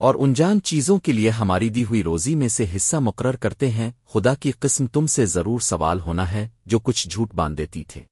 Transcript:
اور انجان چیزوں کے لیے ہماری دی ہوئی روزی میں سے حصہ مقرر کرتے ہیں، خدا کی قسم تم سے ضرور سوال ہونا ہے، جو کچھ جھوٹ باندھ دیتی تھے۔